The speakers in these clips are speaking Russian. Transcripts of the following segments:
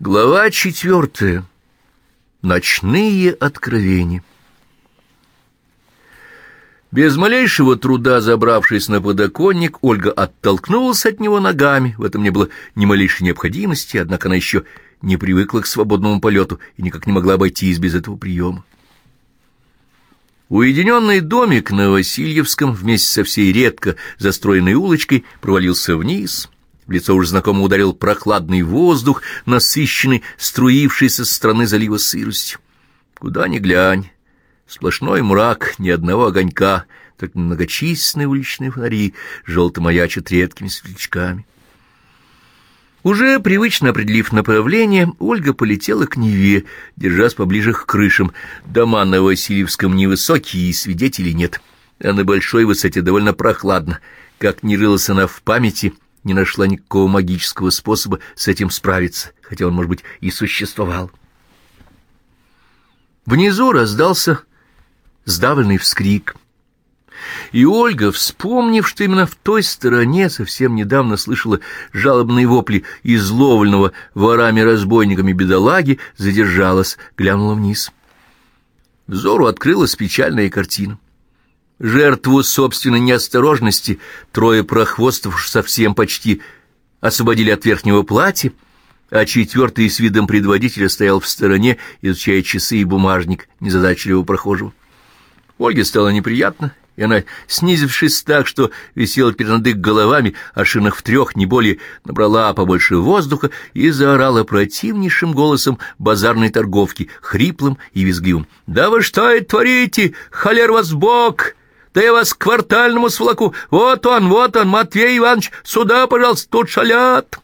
Глава четвертая. Ночные откровения. Без малейшего труда забравшись на подоконник, Ольга оттолкнулась от него ногами. В этом не было ни малейшей необходимости, однако она еще не привыкла к свободному полету и никак не могла обойтись без этого приема. Уединенный домик на Васильевском вместе со всей редко застроенной улочкой провалился вниз. В лицо уже знакомо ударил прохладный воздух, насыщенный, струившийся со стороны залива сыростью. Куда ни глянь, сплошной мрак, ни одного огонька, только многочисленные уличные фонари желто маячат редкими светлячками. Уже привычно определив направление, Ольга полетела к Неве, держась поближе к крышам. Дома на Васильевском невысокие, и свидетелей нет. А на большой высоте довольно прохладно. Как ни рылась она в памяти, не нашла никакого магического способа с этим справиться, хотя он, может быть, и существовал. Внизу раздался сдавленный вскрик — и Ольга, вспомнив, что именно в той стороне совсем недавно слышала жалобные вопли изловленного ворами-разбойниками бедолаги, задержалась, глянула вниз. Взору открылась печальная картина. Жертву собственной неосторожности трое прохвостов совсем почти освободили от верхнего платья, а четвертый с видом предводителя стоял в стороне, изучая часы и бумажник незадачливого прохожего. Ольге стало неприятно, и она, снизившись так, что висела перед их головами, а шинах в трех, не более, набрала побольше воздуха и заорала противнейшим голосом базарной торговки, хриплым и визгливым. «Да вы что это творите? Холер вас бог! Да я вас к квартальному сволоку! Вот он, вот он, Матвей Иванович, сюда, пожалуйста, тут шалят!»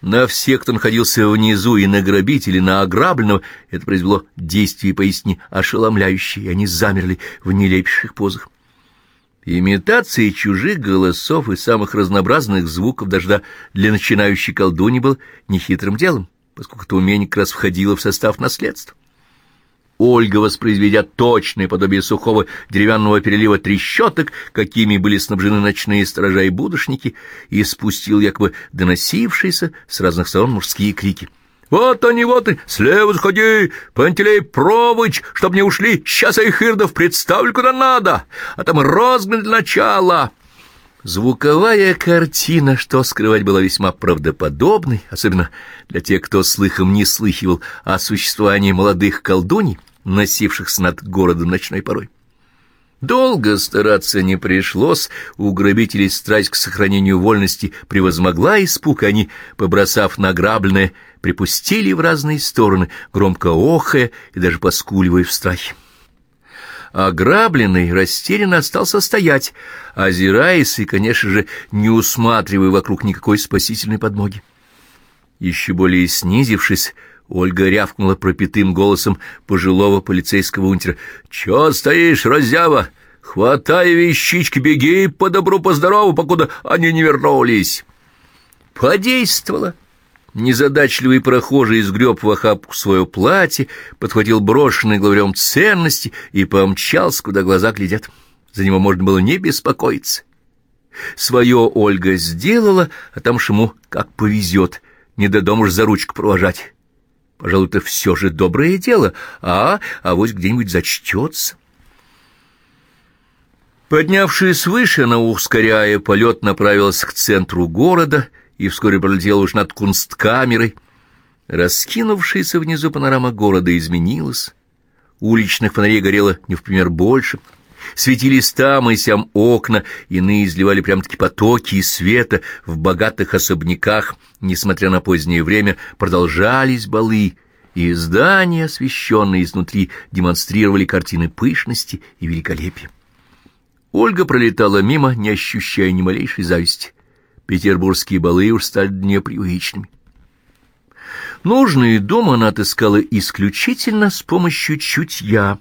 На всех, кто находился внизу, и на грабителя, на ограбленного, это произвело действие поистине ошеломляющее, и они замерли в нелепейших позах. Имитация чужих голосов и самых разнообразных звуков дождя для начинающей колдуни был нехитрым делом, поскольку это умение как раз входило в состав наследства. Ольга, воспроизведя точное подобие сухого деревянного перелива трещоток, какими были снабжены ночные сторожа и будошники, и спустил якобы доносившиеся с разных сторон мужские крики. «Вот они, вот они! Слева сходи! Пантелей Провыч, чтоб не ушли! Сейчас я их ирдов представлю куда надо! А там розгон для начала!» Звуковая картина, что скрывать, была весьма правдоподобной, особенно для тех, кто слыхом не слыхивал о существовании молодых колдуней, носившихся над городом ночной порой. Долго стараться не пришлось, у грабителей страсть к сохранению вольности превозмогла испуг, они, побросав награбленное, припустили в разные стороны, громко охая и даже поскуливая в страхе. Ограбленный растерянно остался стоять, озираясь и, конечно же, не усматривая вокруг никакой спасительной подмоги. Еще более снизившись, Ольга рявкнула пропитым голосом пожилого полицейского унтера. — Чё стоишь, разява? Хватай вещички, беги по добру, по здорову, покуда они не вернулись. Подействовало. Незадачливый прохожий изгреб в охапку свое платье, подхватил брошенные главарем ценности и помчался, куда глаза глядят. За него можно было не беспокоиться. Свое Ольга сделала, а там ж ему как повезет, не до дома ж за ручку провожать. Пожалуй, это все же доброе дело, а, а вот где-нибудь зачтется. Поднявшись выше, она, ускоряя полет, направилась к центру города — и вскоре пролетела уж над кунсткамерой. Раскинувшаяся внизу панорама города изменилась. Уличных фонарей горело не в пример больше. Светились там и сям окна, иные изливали прям-таки потоки и света в богатых особняках. Несмотря на позднее время, продолжались балы, и здания, освещенные изнутри, демонстрировали картины пышности и великолепия. Ольга пролетала мимо, не ощущая ни малейшей зависти. Петербургские балы уж стали непривычными. Нужный дом она отыскала исключительно с помощью чутья.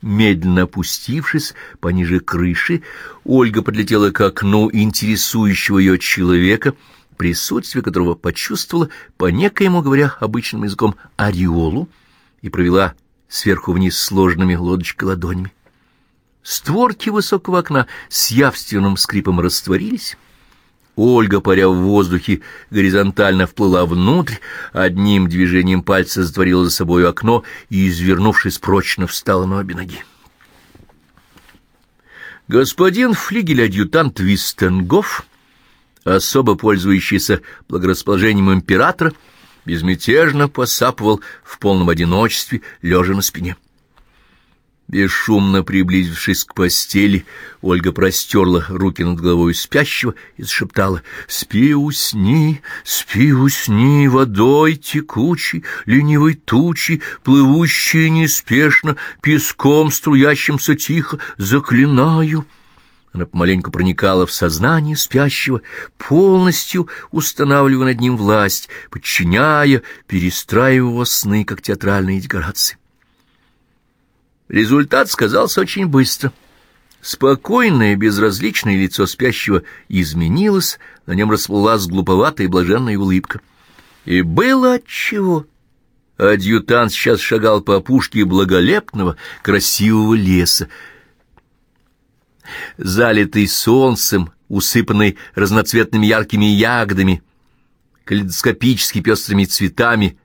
Медленно опустившись пониже крыши, Ольга подлетела к окну интересующего ее человека, присутствие которого почувствовала по некоему, говоря обычным языком, ореолу, и провела сверху вниз сложными лодочкой ладонями. Створки высокого окна с явственным скрипом растворились, Ольга, паря в воздухе, горизонтально вплыла внутрь, одним движением пальца затворила за собой окно и, извернувшись, прочно встала на обе ноги. Господин флигель-адъютант Вистенгоф, особо пользующийся благорасположением императора, безмятежно посапывал в полном одиночестве, лежа на спине. Бесшумно приблизившись к постели, Ольга простерла руки над головой спящего и зашептала «Спи, усни, спи, усни, водой текучей, ленивой тучи, плывущей неспешно, песком струящимся тихо, заклинаю». Она помаленьку проникала в сознание спящего, полностью устанавливая над ним власть, подчиняя, перестраивая сны, как театральные декорации. Результат сказался очень быстро. Спокойное, безразличное лицо спящего изменилось, на нем расплылась глуповатая и блаженная улыбка. И было отчего. Адъютант сейчас шагал по опушке благолепного, красивого леса. Залитый солнцем, усыпанный разноцветными яркими ягодами, калейдоскопически пестрыми цветами,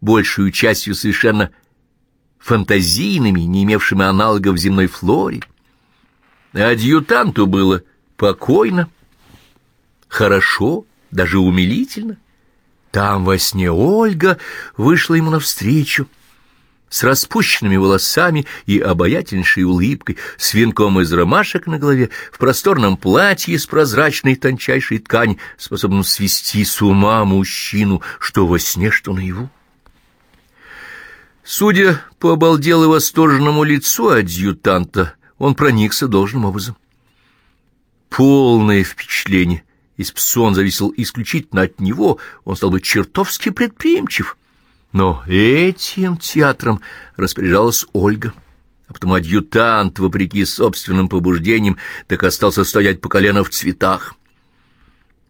большую частью совершенно фантазийными, не имевшими аналогов в земной флоре. Адъютанту было покойно, хорошо, даже умилительно. Там во сне Ольга вышла ему навстречу, с распущенными волосами и обаятельнейшей улыбкой, с венком из ромашек на голове, в просторном платье из прозрачной тончайшей ткани, способном свести с ума мужчину, что во сне, что наяву. Судя по обалдело восторженному лицу адъютанта, он проникся должным образом. Полное впечатление. Если бы сон зависел исключительно от него, он стал бы чертовски предприимчив. Но этим театром распоряжалась Ольга. А потом адъютант, вопреки собственным побуждениям, так остался стоять по колено в цветах.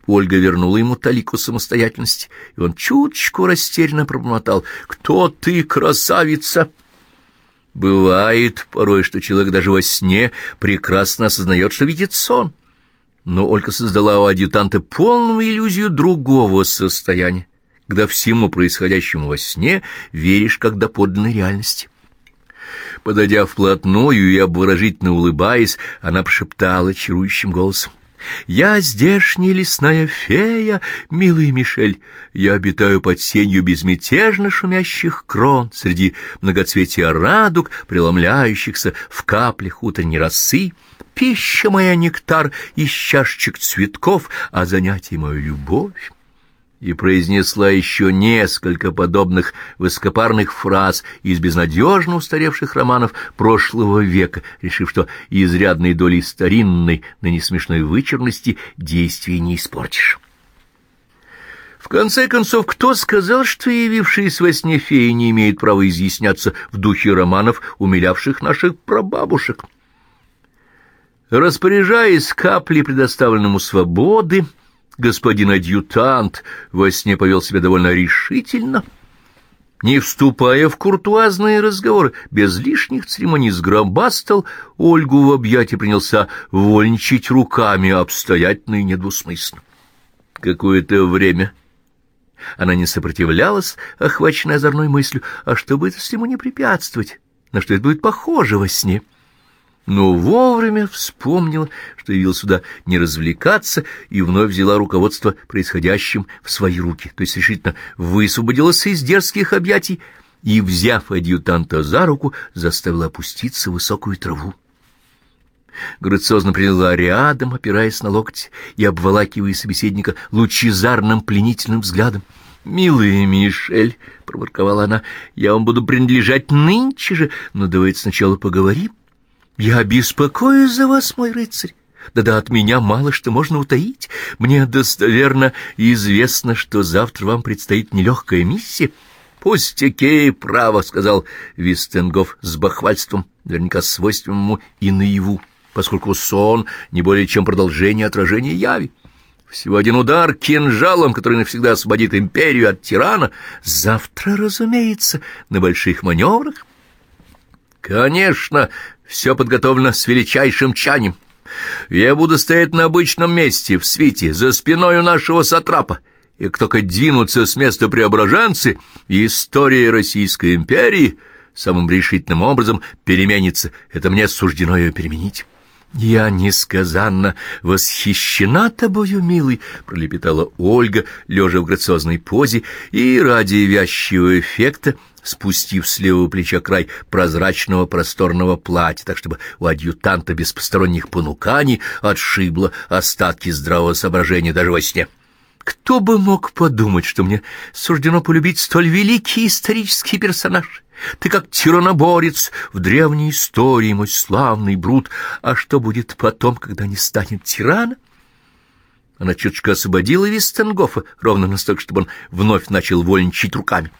Ольга вернула ему талику самостоятельности, и он чуточку растерянно пробормотал. «Кто ты, красавица?» Бывает порой, что человек даже во сне прекрасно осознает, что видит сон. Но Ольга создала у адъютанта полную иллюзию другого состояния, когда всему происходящему во сне веришь как до подлинной реальности. Подойдя вплотную и обворожительно улыбаясь, она прошептала чарующим голосом. Я здешняя лесная фея, милый Мишель. Я обитаю под сенью безмятежно шумящих крон, среди многоцветия радуг, преломляющихся в каплях утренней росы. Пища моя нектар из чашечек цветков, а занятие мою любовь и произнесла еще несколько подобных высокопарных фраз из безнадежно устаревших романов прошлого века, решив, что изрядной долей старинной, но не смешной вычурности действий не испортишь. В конце концов, кто сказал, что явившиеся во сне феи не имеют права изъясняться в духе романов, умилявших наших прабабушек? Распоряжаясь каплей предоставленному свободы, господин адъютант во сне повел себя довольно решительно, не вступая в куртуазные разговоры, без лишних церемоний сгробастал Ольгу в объятия принялся вольничать руками обстоятельно и недвусмысленно. Какое-то время она не сопротивлялась, охваченная озорной мыслью, а что будет, если ему не препятствовать, на что это будет похоже во сне — но вовремя вспомнила, что явилась сюда не развлекаться, и вновь взяла руководство происходящим в свои руки, то есть решительно высвободилась из дерзких объятий и, взяв адъютанта за руку, заставила опуститься в высокую траву. Грациозно приняла рядом, опираясь на локти и обволакивая собеседника лучезарным пленительным взглядом. «Милый Мишель», — проворковала она, — «я вам буду принадлежать нынче же, но давайте сначала поговорим». Я беспокоюсь за вас, мой рыцарь. Да-да, от меня мало что можно утаить. Мне достоверно известно, что завтра вам предстоит нелегкая миссия. Пустяки, право, — сказал Вистенгов с бахвальством, наверняка свойственным ему и наяву, поскольку сон не более чем продолжение отражения яви. Всего один удар кинжалом, который навсегда освободит империю от тирана. Завтра, разумеется, на больших маневрах. Конечно, все подготовлено с величайшим чанием. Я буду стоять на обычном месте, в свете, за спиной у нашего сатрапа, и как только двинутся с места преображенцы, история Российской империи самым решительным образом переменится. Это мне суждено ее переменить». «Я несказанно восхищена тобою, милый», — пролепетала Ольга, лежа в грациозной позе, и ради вязчивого эффекта, спустив с левого плеча край прозрачного просторного платья, так чтобы у адъютанта без посторонних понуканий отшибло остатки здравого соображения даже во сне. «Кто бы мог подумать, что мне суждено полюбить столь великий исторический персонаж?» Ты как тираноборец в древней истории, мой славный Брут. А что будет потом, когда не станет тирана? Она чуточку освободила Вистенгофа, ровно настолько, чтобы он вновь начал вольничать руками.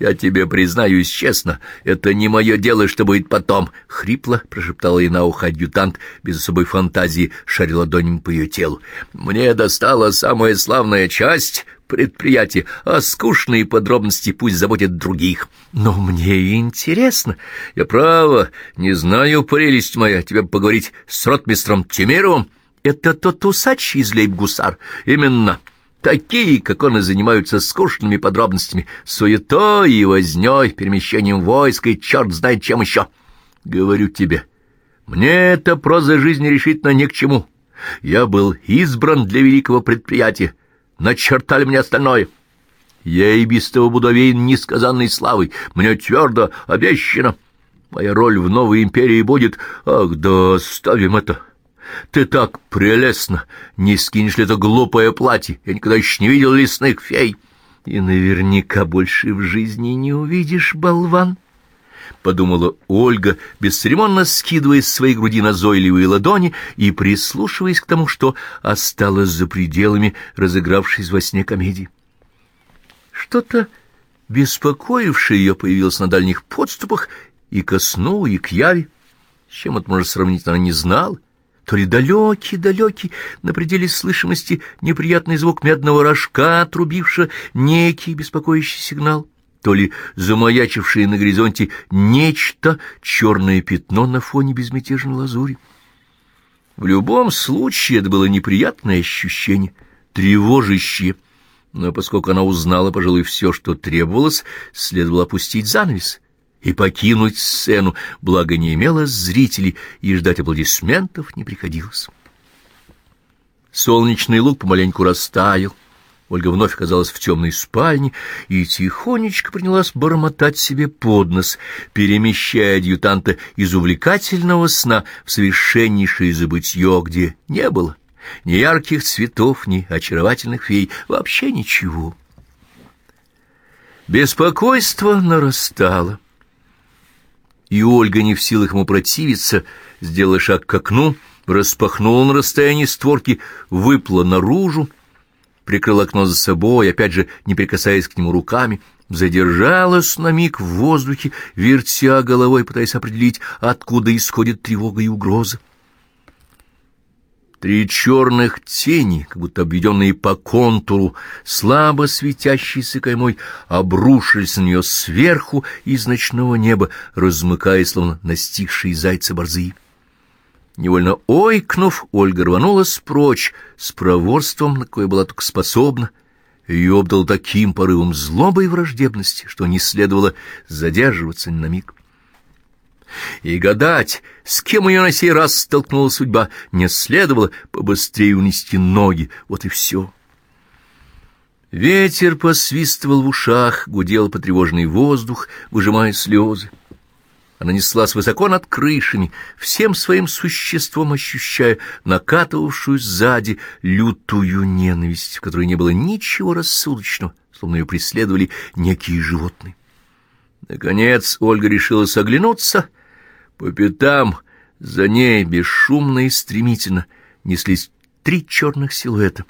«Я тебе признаюсь честно, это не мое дело, что будет потом», — хрипло прошептала ей на ухо адъютант, без особой фантазии шарила ладонями по ее телу. «Мне достала самая славная часть предприятия, а скучные подробности пусть заботят других. Но мне интересно. Я право, не знаю, прелесть моя, тебе поговорить с ротмистром Тимировым. Это тот усач из лейб-гусар. Именно». Такие, как он, и занимаются скучными подробностями, суетой и вознёй, перемещением войск и черт знает чем еще. Говорю тебе, мне эта проза жизни решительно ни к чему. Я был избран для великого предприятия. Начертали мне остальное. Я и без того буду овеян несказанной славой. Мне твердо обещано. Моя роль в новой империи будет... Ах, да оставим это. Ты так прелестно! Не скинешь ли это глупое платье? Я никогда еще не видел лесных фей. И наверняка больше в жизни не увидишь, болван. — подумала Ольга, бесцеремонно скидывая с своей груди назойливые ладони и прислушиваясь к тому, что осталось за пределами разыгравшейся во сне комедии. Что-то, беспокоившее ее, появилось на дальних подступах и ко сну, и к яви. С чем это можно сравнить, она не знала то ли далекий-далекий, на пределе слышимости неприятный звук медного рожка, отрубившего некий беспокоящий сигнал, то ли замаячившее на горизонте нечто, черное пятно на фоне безмятежной лазури. В любом случае это было неприятное ощущение, тревожащее, но поскольку она узнала, пожалуй, все, что требовалось, следовало опустить занавес — и покинуть сцену, благо не имело зрителей, и ждать аплодисментов не приходилось. Солнечный лук помаленьку растаял. Ольга вновь оказалась в темной спальне и тихонечко принялась бормотать себе под нос, перемещая адъютанта из увлекательного сна в совершеннейшее забытье, где не было ни ярких цветов, ни очаровательных фей, вообще ничего. Беспокойство нарастало и Ольга, не в силах ему противиться, сделала шаг к окну, распахнула на расстоянии створки, выпла наружу, прикрыла окно за собой, опять же, не прикасаясь к нему руками, задержалась на миг в воздухе, вертя головой, пытаясь определить, откуда исходит тревога и угроза. Три черных тени, как будто обведенные по контуру, слабо светящиеся каймой, обрушились на нее сверху из ночного неба, размыкая, словно настигшие зайца борзы. Невольно ойкнув, Ольга рванулась прочь с проворством, на кое была только способна. Ее обдал таким порывом злобы и враждебности, что не следовало задерживаться ни на миг. И гадать, с кем ее на сей раз столкнула судьба, не следовало побыстрее унести ноги, вот и все. Ветер посвистывал в ушах, гудел потревоженный воздух, выжимая слезы. Она неслась высоко над крышами, всем своим существом ощущая накатывавшую сзади лютую ненависть, в которой не было ничего рассудочного, словно ее преследовали некие животные. Наконец Ольга решила соглянуться — по пятам за ней бесшумно и стремительно неслись три черных силуэта,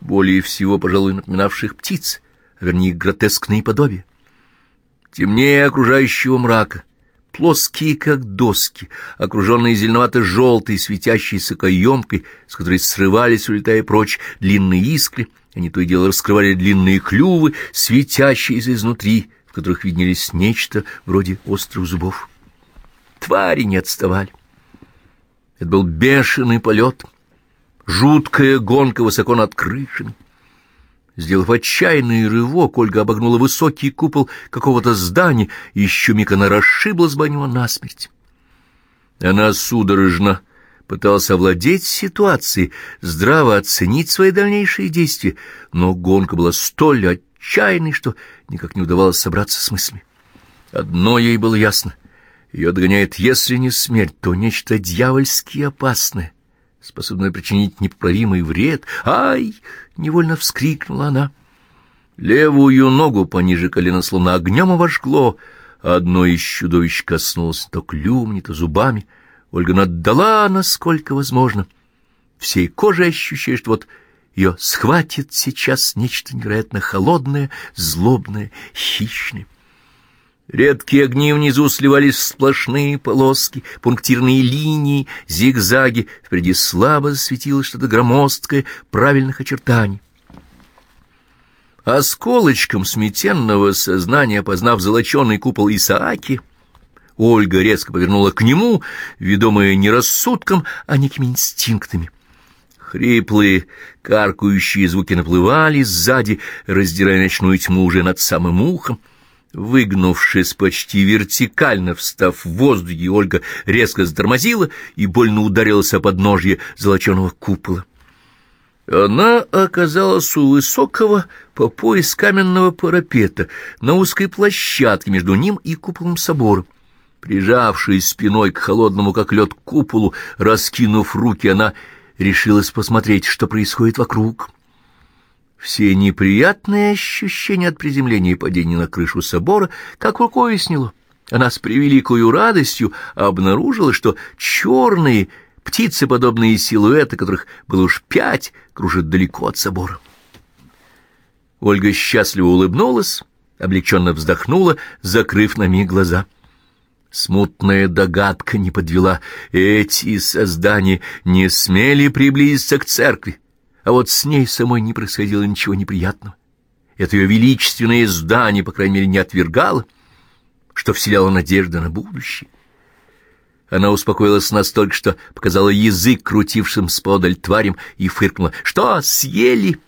более всего, пожалуй, напоминавших птиц, а вернее, гротескные подобия. Темнее окружающего мрака, плоские, как доски, окруженные зеленовато-желтой, светящейся каемкой, с которой срывались, улетая прочь, длинные искры, они то и дело раскрывали длинные клювы, светящиеся изнутри, в которых виднелись нечто вроде острых зубов. Твари не отставали. Это был бешеный полет, жуткая гонка высоко над крышами. Сделав отчаянный рывок, Ольга обогнула высокий купол какого-то здания, и еще миг она расшиблась бы него насмерть. Она судорожно пыталась овладеть ситуацией, здраво оценить свои дальнейшие действия, но гонка была столь отчаянной, что никак не удавалось собраться с мыслями. Одно ей было ясно — ее догоняет, если не смерть, то нечто дьявольски опасное — способная причинить непоправимый вред. «Ай!» — невольно вскрикнула она. Левую ногу пониже колена словно огнем обожгло. Одно из чудовищ коснулось то клювом, то зубами. Ольга наддала, насколько возможно. Всей кожей ощущая, что вот ее схватит сейчас нечто невероятно холодное, злобное, хищное. Редкие огни внизу сливались в сплошные полоски, пунктирные линии, зигзаги. Впереди слабо засветилось что-то громоздкое, правильных очертаний. Осколочком сметенного сознания, опознав золоченый купол Исааки, Ольга резко повернула к нему, ведомая не рассудком, а некими инстинктами. Хриплые, каркающие звуки наплывали сзади, раздирая ночную тьму уже над самым ухом. Выгнувшись почти вертикально, встав в воздухе, Ольга резко затормозила и больно ударилась о подножье золоченого купола. Она оказалась у высокого по пояс каменного парапета на узкой площадке между ним и куполом собора. Прижавшись спиной к холодному, как лед, куполу, раскинув руки, она решилась посмотреть, что происходит вокруг. Все неприятные ощущения от приземления и падения на крышу собора как рукой сняло. Она с превеликою радостью обнаружила, что черные, птицеподобные силуэты, которых было уж пять, кружат далеко от собора. Ольга счастливо улыбнулась, облегченно вздохнула, закрыв на миг глаза. Смутная догадка не подвела. Эти создания не смели приблизиться к церкви а вот с ней самой не происходило ничего неприятного. Это ее величественное здание, по крайней мере, не отвергало, что вселяло надежды на будущее. Она успокоилась настолько, что показала язык крутившим сподаль тварям и фыркнула. «Что, съели?»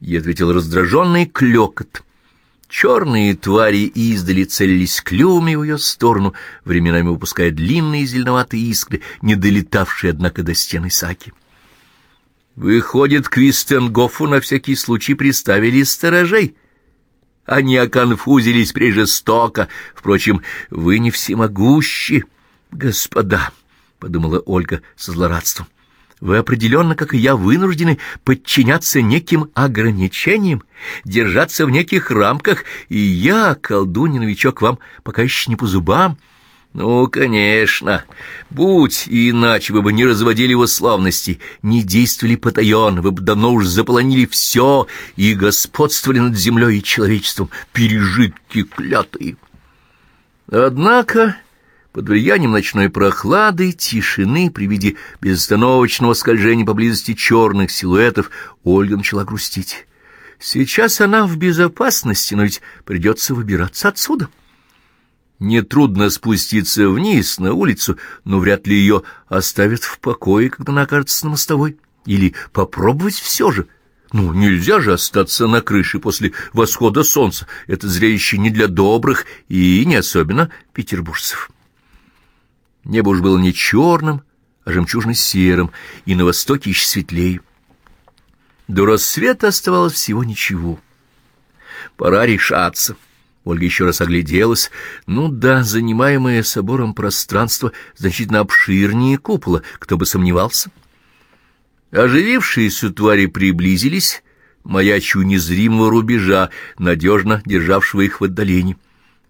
Ей ответил раздраженный клёкот. Черные твари издали целились клювами в ее сторону, временами выпуская длинные зеленоватые искры, не долетавшие, однако, до стены саки. Выходит, к Вистенгофу на всякий случай приставили сторожей. Они оконфузились прижестоко. Впрочем, вы не всемогущи, господа, — подумала Ольга со злорадством. Вы определенно, как и я, вынуждены подчиняться неким ограничениям, держаться в неких рамках, и я, колдунья-новичок, вам пока еще не по зубам, — ну, конечно. Будь иначе, вы бы не разводили его славности, не действовали потаенно, вы бы давно уж заполонили все и господствовали над землей и человечеством, пережитки клятые. Однако, под влиянием ночной прохлады, тишины, при виде безостановочного скольжения поблизости черных силуэтов, Ольга начала грустить. Сейчас она в безопасности, но ведь придется выбираться отсюда. — Нетрудно спуститься вниз на улицу, но вряд ли ее оставят в покое, когда она окажется на мостовой. Или попробовать все же. Ну, нельзя же остаться на крыше после восхода солнца. Это зрелище не для добрых и не особенно петербуржцев. Небо уж было не черным, а жемчужно-серым, и на востоке еще светлее. До рассвета оставалось всего ничего. Пора решаться. Ольга еще раз огляделась. Ну да, занимаемое собором пространство значительно обширнее купола, кто бы сомневался. Оживившиеся твари приблизились, маячу незримого рубежа, надежно державшего их в отдалении.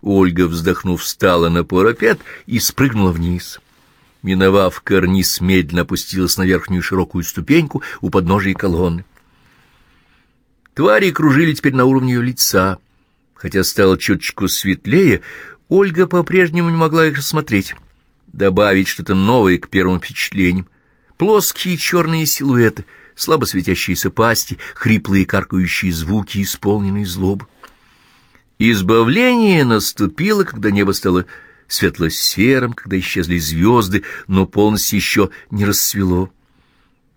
Ольга, вздохнув, встала на парапет и спрыгнула вниз. Миновав карниз, медленно опустилась на верхнюю широкую ступеньку у подножия колонны. Твари кружили теперь на уровне ее лица — Хотя стало чуточку светлее, Ольга по-прежнему не могла их рассмотреть, добавить что-то новое к первым впечатлениям. Плоские черные силуэты, слабо светящиеся пасти, хриплые каркающие звуки, исполненные злобы. Избавление наступило, когда небо стало светло-серым, когда исчезли звезды, но полностью еще не рассвело.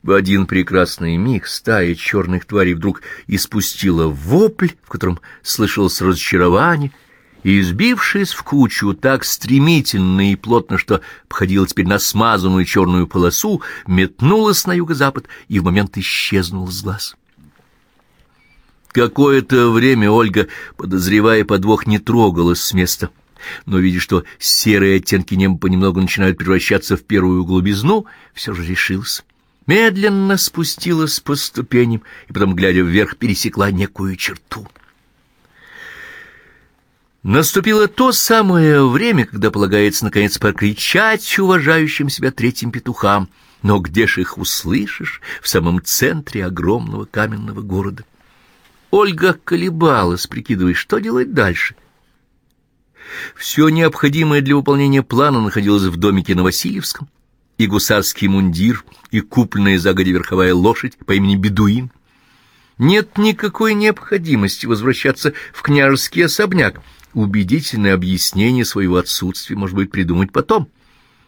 В один прекрасный миг стая черных тварей вдруг испустила вопль, в котором слышалось разочарование, и, сбившись в кучу так стремительно и плотно, что походила теперь на смазанную черную полосу, метнулась на юго-запад и в момент исчезнула с глаз. Какое-то время Ольга, подозревая подвох, не трогалась с места, но, видя, что серые оттенки неба понемногу начинают превращаться в первую глубизну, все же решилась. Медленно спустилась по ступеням и потом, глядя вверх, пересекла некую черту. Наступило то самое время, когда полагается, наконец, прокричать уважающим себя третьим петухам, но где ж их услышишь в самом центре огромного каменного города? Ольга колебалась, прикидывая, что делать дальше. Все необходимое для выполнения плана находилось в домике на Васильевском, и гусарский мундир, и купленная загоди верховая лошадь по имени Бедуин. Нет никакой необходимости возвращаться в княжеский особняк. Убедительное объяснение своего отсутствия может быть придумать потом.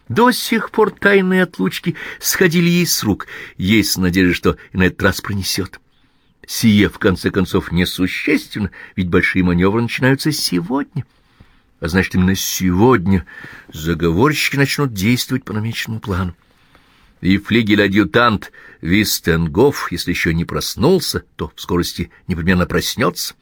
До сих пор тайные отлучки сходили ей с рук. Есть надежда, что и на этот раз пронесет. Сие, в конце концов, несущественно, ведь большие маневры начинаются сегодня. А значит, именно сегодня заговорщики начнут действовать по намеченному плану. И флигель-адъютант Вистенгоф, если еще не проснулся, то в скорости непременно проснется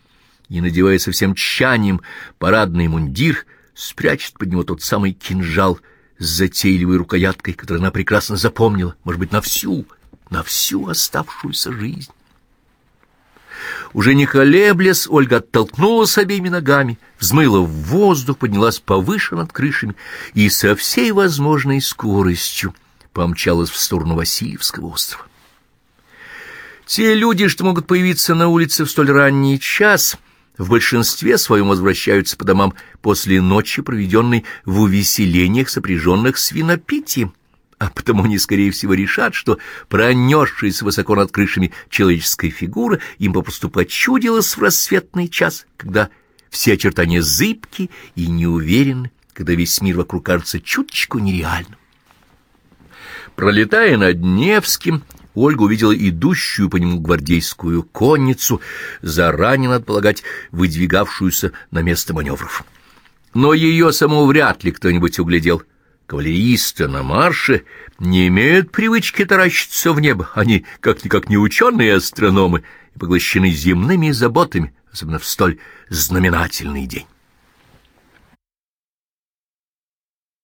и, надевая со всем тщанием парадный мундир, спрячет под него тот самый кинжал с затейливой рукояткой, который она прекрасно запомнила, может быть, на всю, на всю оставшуюся жизнь. Уже не колеблясь, Ольга оттолкнулась обеими ногами, взмыла в воздух, поднялась повыше над крышами и со всей возможной скоростью помчалась в сторону Васильевского острова. Те люди, что могут появиться на улице в столь ранний час, в большинстве своем возвращаются по домам после ночи, проведенной в увеселениях, сопряженных с винопитием а потому они, скорее всего, решат, что пронесшаяся высоко над крышами человеческая фигура им попросту почудилась в рассветный час, когда все очертания зыбки и неуверенны, когда весь мир вокруг кажется чуточку нереальным. Пролетая над Невским, Ольга увидела идущую по нему гвардейскую конницу, заранее, надо полагать, выдвигавшуюся на место маневров. Но ее саму вряд ли кто-нибудь углядел — Кавалеристы на марше не имеют привычки таращиться в небо. Они как-никак не ученые астрономы и поглощены земными заботами, особенно в столь знаменательный день.